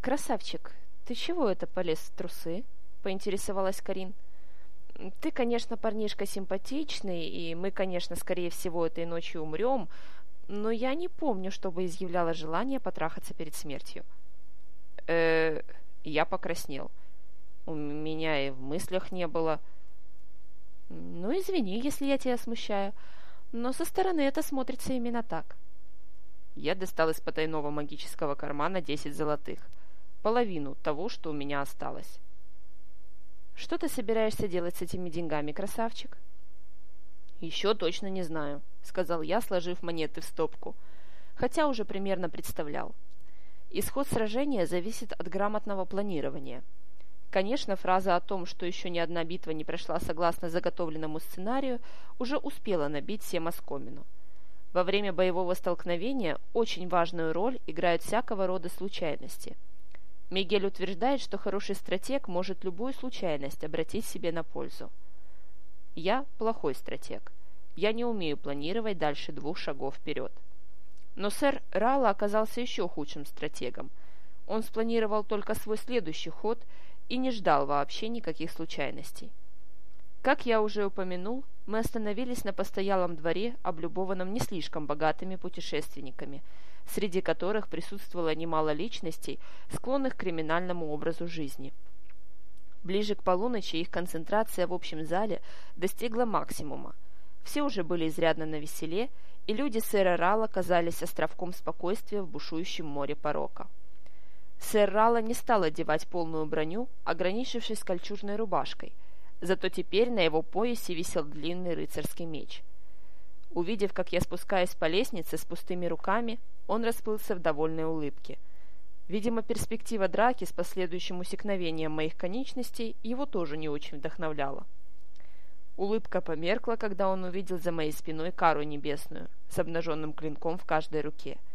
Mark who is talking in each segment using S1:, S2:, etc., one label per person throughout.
S1: «Красавчик, ты чего это полез в трусы?» — поинтересовалась Карин. «Ты, конечно, парнишка симпатичный, и мы, конечно, скорее всего, этой ночью умрем, но я не помню, чтобы изъявляла желание потрахаться перед смертью».
S2: э Я покраснел. У меня и в мыслях не было.
S1: «Ну, извини, если я тебя смущаю, но со стороны это смотрится именно так».
S2: Я достал из потайного магического кармана десять золотых, половину того, что у меня осталось.
S1: «Что ты собираешься делать с этими деньгами, красавчик?»
S2: «Еще точно не знаю», — сказал я, сложив монеты в стопку, хотя уже примерно представлял. Исход сражения зависит от грамотного планирования — Конечно, фраза о том, что еще ни одна битва не прошла согласно заготовленному сценарию, уже успела набить всем оскомину. Во время боевого столкновения очень важную роль играют всякого рода случайности. Мигель утверждает, что хороший стратег может любую случайность обратить себе на пользу. Я плохой стратег. Я не умею планировать дальше двух шагов вперед. Но сэр Рала оказался еще худшим стратегом. Он спланировал только свой следующий ход – и не ждал вообще никаких случайностей. Как я уже упомянул, мы остановились на постоялом дворе, облюбованном не слишком богатыми путешественниками, среди которых присутствовало немало личностей, склонных к криминальному образу жизни. Ближе к полуночи их концентрация в общем зале достигла максимума. Все уже были изрядно на веселе, и люди сэра Рала казались островком спокойствия в бушующем море порока. Сэр Ралла не стал одевать полную броню, ограничившись кольчужной рубашкой, зато теперь на его поясе висел длинный рыцарский меч. Увидев, как я спускаюсь по лестнице с пустыми руками, он расплылся в довольной улыбке. Видимо, перспектива драки с последующим усекновением моих конечностей его тоже не очень вдохновляла. Улыбка померкла, когда он увидел за моей спиной кару небесную с обнаженным клинком в каждой руке –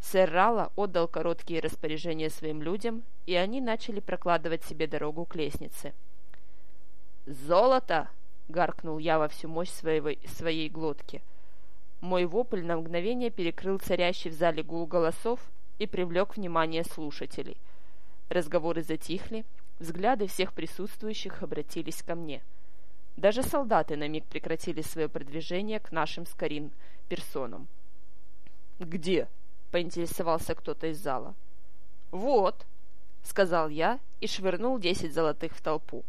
S2: Сэр Рала отдал короткие распоряжения своим людям, и они начали прокладывать себе дорогу к лестнице. «Золото!» — гаркнул я во всю мощь своего, своей глотки. Мой вопль на мгновение перекрыл царящий в зале гул голосов и привлек внимание слушателей. Разговоры затихли, взгляды всех присутствующих обратились ко мне. Даже солдаты на миг прекратили свое продвижение к нашим скорин персонам. «Где?» — поинтересовался кто-то из зала. «Вот», — сказал я и швырнул десять золотых в толпу.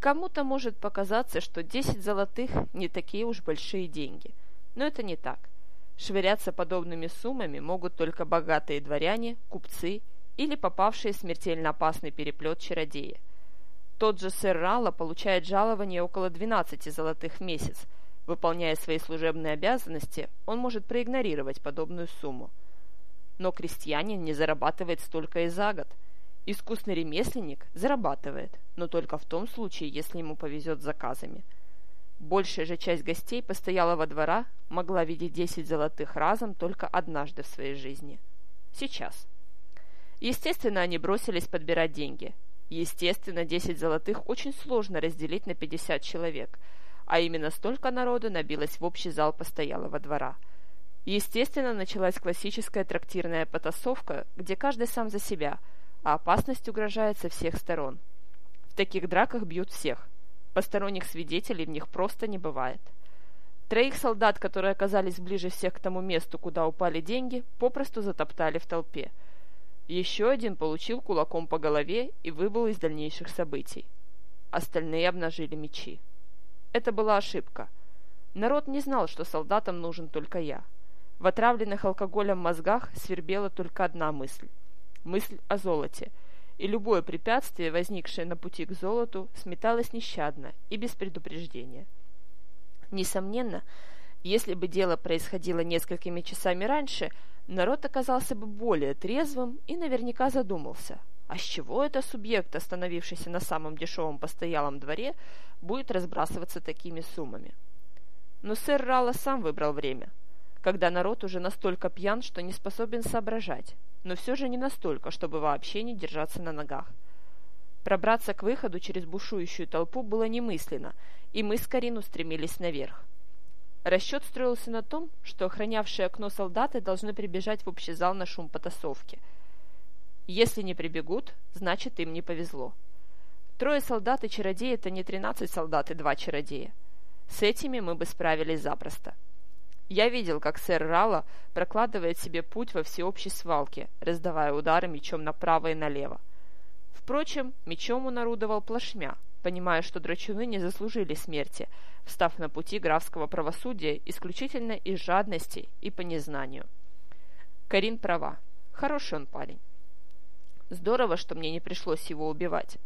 S2: Кому-то может показаться, что десять золотых не такие уж большие деньги, но это не так. Швыряться подобными суммами могут только богатые дворяне, купцы или попавшие в смертельно опасный переплет чародеи. Тот же сэр Ралла получает жалование около 12 золотых в месяц, Выполняя свои служебные обязанности, он может проигнорировать подобную сумму. Но крестьянин не зарабатывает столько и за год. Искусный ремесленник зарабатывает, но только в том случае, если ему повезет с заказами. Большая же часть гостей постоялого двора могла видеть 10 золотых разом только однажды в своей жизни. Сейчас. Естественно, они бросились подбирать деньги. Естественно, 10 золотых очень сложно разделить на 50 человек – а именно столько народу набилось в общий зал постоялого двора. Естественно, началась классическая трактирная потасовка, где каждый сам за себя, а опасность угрожает со всех сторон. В таких драках бьют всех. Посторонних свидетелей в них просто не бывает. Троих солдат, которые оказались ближе всех к тому месту, куда упали деньги, попросту затоптали в толпе. Еще один получил кулаком по голове и выбыл из дальнейших событий. Остальные обнажили мечи. Это была ошибка. Народ не знал, что солдатам нужен только я. В отравленных алкоголем мозгах свербела только одна мысль. Мысль о золоте. И любое препятствие, возникшее на пути к золоту, сметалось нещадно и без предупреждения. Несомненно, если бы дело происходило несколькими часами раньше, народ оказался бы более трезвым и наверняка задумался, а с чего это субъект, остановившийся на самом дешевом постоялом дворе, будет разбрасываться такими суммами? Но сэр Ралла сам выбрал время, когда народ уже настолько пьян, что не способен соображать, но все же не настолько, чтобы вообще не держаться на ногах. Пробраться к выходу через бушующую толпу было немысленно, и мы с Карин устремились наверх. Расчет строился на том, что охранявшие окно солдаты должны прибежать в общий зал на шум потасовки – Если не прибегут, значит им не повезло. Трое солдат и чародеи – это не тринадцать солдат и два чародея. С этими мы бы справились запросто. Я видел, как сэр Рала прокладывает себе путь во всеобщей свалке, раздавая удары мечом направо и налево. Впрочем, мечом он орудовал плашмя, понимая, что драчуны не заслужили смерти, встав на пути графского правосудия исключительно из жадности и по незнанию. Карин права. Хороший он парень. Здорово, что мне не пришлось его убивать.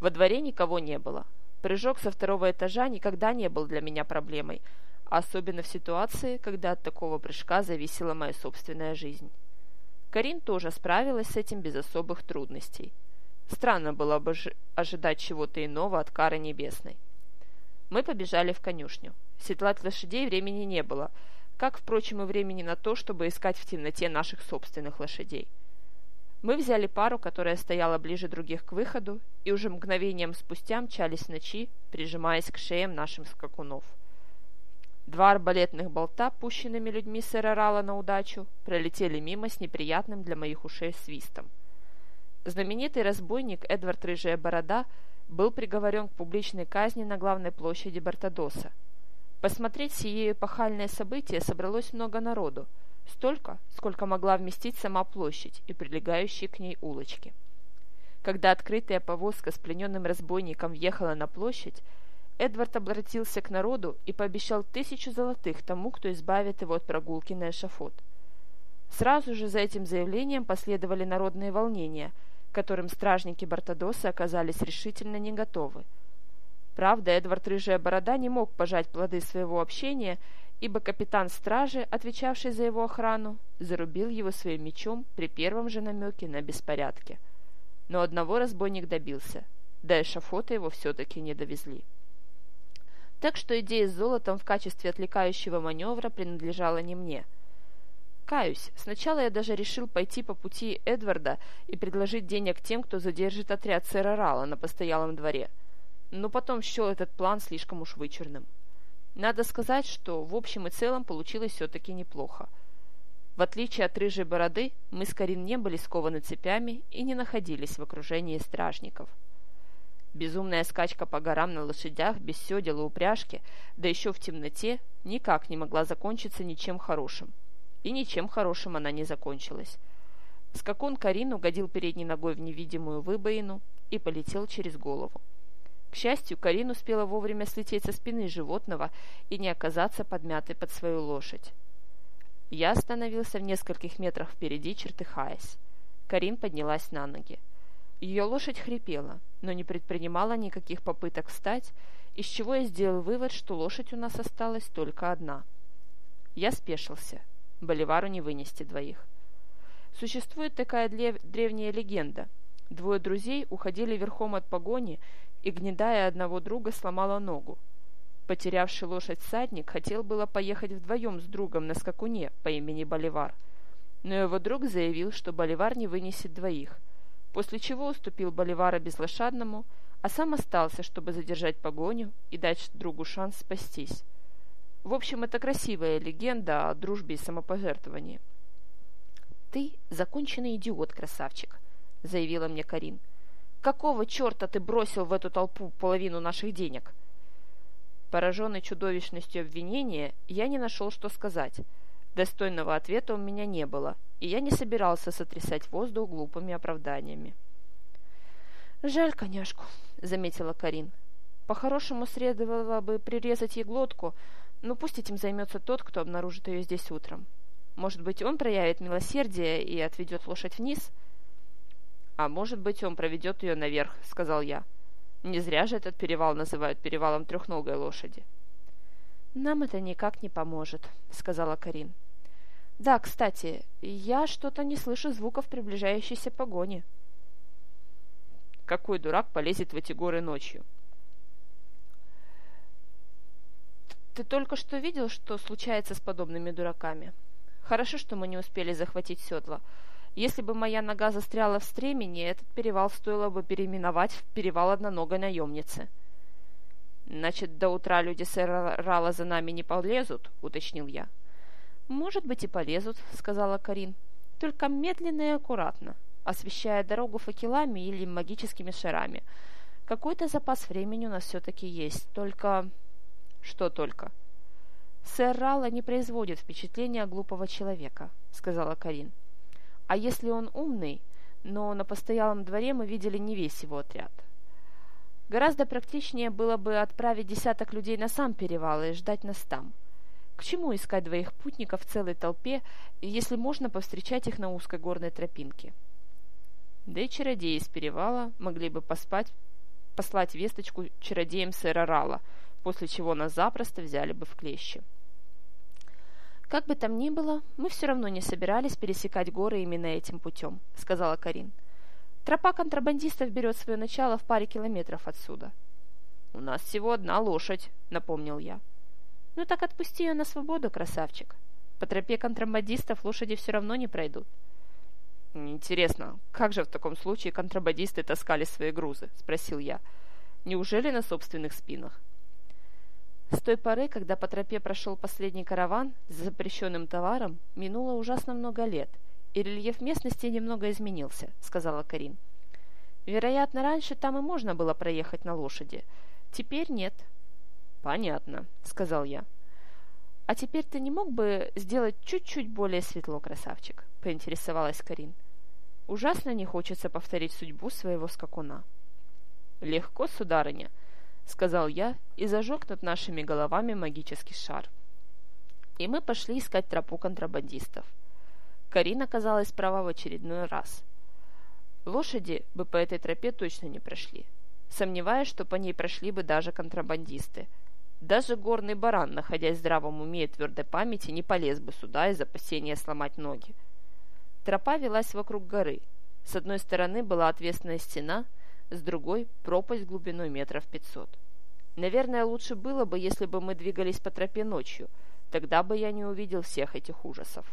S2: Во дворе никого не было. Прыжок со второго этажа никогда не был для меня проблемой – особенно в ситуации, когда от такого прыжка зависела моя собственная жизнь. Карин тоже справилась с этим без особых трудностей. Странно было бы ожидать чего-то иного от кары небесной. Мы побежали в конюшню. Седлать лошадей времени не было, как, впрочем, и времени на то, чтобы искать в темноте наших собственных лошадей. Мы взяли пару, которая стояла ближе других к выходу, и уже мгновением спустя мчались в ночи, прижимаясь к шеям нашим скакунов. Два арбалетных болта, пущенными людьми сэра Рала на удачу, пролетели мимо с неприятным для моих ушей свистом. Знаменитый разбойник Эдвард Рыжая Борода был приговорен к публичной казни на главной площади Бартадоса. Посмотреть сие эпохальное событие собралось много народу, столько, сколько могла вместить сама площадь и прилегающие к ней улочки. Когда открытая повозка с плененным разбойником въехала на площадь, Эдвард обратился к народу и пообещал тысячу золотых тому, кто избавит его от прогулки на эшафот. Сразу же за этим заявлением последовали народные волнения, которым стражники Бартадоса оказались решительно не готовы. Правда, Эдвард Рыжая Борода не мог пожать плоды своего общения, ибо капитан стражи, отвечавший за его охрану, зарубил его своим мечом при первом же намеке на беспорядки. Но одного разбойник добился, до эшафота его все-таки не довезли. Так что идея с золотом в качестве отвлекающего маневра принадлежала не мне. Каюсь, сначала я даже решил пойти по пути Эдварда и предложить денег тем, кто задержит отряд сэра Рала на постоялом дворе. Но потом счел этот план слишком уж вычурным. Надо сказать, что в общем и целом получилось все-таки неплохо. В отличие от рыжей бороды, мы с Карин не были скованы цепями и не находились в окружении стражников. Безумная скачка по горам на лошадях, без седел и упряжки, да еще в темноте, никак не могла закончиться ничем хорошим. И ничем хорошим она не закончилась. Скакун Карин угодил передней ногой в невидимую выбоину и полетел через голову. К счастью, Карин успела вовремя слететь со спины животного и не оказаться подмятой под свою лошадь. Я остановился в нескольких метрах впереди, чертыхаясь. Карин поднялась на ноги. Ее лошадь хрипела, но не предпринимала никаких попыток встать, из чего я сделал вывод, что лошадь у нас осталась только одна. Я спешился. Боливару не вынести двоих. Существует такая древняя легенда. Двое друзей уходили верхом от погони, и, гнедая одного друга, сломала ногу. Потерявший лошадь всадник хотел было поехать вдвоем с другом на скакуне по имени Боливар, но его друг заявил, что Боливар не вынесет двоих – после чего уступил Боливара безлошадному, а сам остался, чтобы задержать погоню и дать другу шанс спастись. В общем, это красивая легенда о дружбе и самопожертвовании. «Ты законченный идиот, красавчик», — заявила мне Карин. «Какого черта ты бросил в эту толпу половину наших денег?» Пораженный чудовищностью обвинения, я не нашел, что сказать. Достойного ответа у меня не было — и я не собирался сотрясать воздух глупыми оправданиями. «Жаль коняшку», — заметила Карин. «По-хорошему следовало бы прирезать ей глотку, но пусть этим займется тот, кто обнаружит ее здесь утром. Может быть, он проявит милосердие и отведет лошадь вниз?» «А может быть, он проведет ее наверх», — сказал я. «Не зря же этот перевал называют перевалом трехногой лошади». «Нам это никак не поможет», — сказала Карин. Да, кстати, я что-то не слышу звуков приближающейся погони.
S3: Какой дурак полезет в эти горы ночью?
S1: Ты только что видел, что случается с подобными дураками? Хорошо, что мы не успели захватить седла. Если бы моя нога застряла в стремени, этот перевал стоило бы переименовать в перевал одноногой наемницы.
S3: Значит, до утра люди сэра Рала за нами не полезут, уточнил я.
S1: — «Может быть, и полезут», — сказала Карин. «Только медленно и аккуратно, освещая дорогу факелами или магическими шарами. Какой-то запас времени у нас все-таки есть, только...
S2: Что только?
S1: Сэр Ралла не производит впечатления глупого человека, сказала Карин. А если он умный, но на постоялом дворе мы видели не весь его отряд. Гораздо практичнее было бы отправить десяток людей на сам перевал и ждать нас там. К чему искать двоих путников в целой толпе, если можно повстречать их на узкой горной тропинке?
S2: Да и чародеи из перевала могли бы поспать, послать весточку чародеям сэра Рала, после чего нас запросто взяли бы в клещи.
S1: «Как бы там ни было, мы все равно не собирались пересекать горы именно этим путем», — сказала Карин. «Тропа контрабандистов берет свое начало в паре километров отсюда».
S2: «У нас всего одна лошадь», — напомнил я.
S1: «Ну так отпусти ее на свободу, красавчик. По тропе контрабандистов лошади все равно не пройдут».
S2: «Интересно, как же в таком случае контрабандисты таскали свои грузы?» — спросил я. «Неужели на собственных спинах?»
S1: С той поры, когда по тропе прошел последний караван с запрещенным товаром, минуло ужасно много лет, и рельеф местности немного изменился, сказала Карин. Вероятно, раньше там и можно было проехать на лошади. Теперь нет.
S2: Понятно, сказал я.
S1: А теперь ты не мог бы сделать чуть-чуть более светло, красавчик? Поинтересовалась Карин. Ужасно не хочется повторить судьбу своего скакуна.
S2: Легко, сударыня, — сказал я и зажег над нашими головами магический шар. И мы пошли искать тропу контрабандистов. Карина оказалась права в очередной раз. Лошади бы по этой тропе точно не прошли. Сомневаюсь, что по ней прошли бы даже контрабандисты. Даже горный баран, находясь в здравом уме и твердой памяти, не полез бы сюда из опасения сломать ноги. Тропа велась вокруг горы. С одной стороны была отвесная стена – с другой – пропасть глубиной метров пятьсот. Наверное, лучше было бы, если бы мы двигались по тропе ночью, тогда бы я не увидел всех этих ужасов.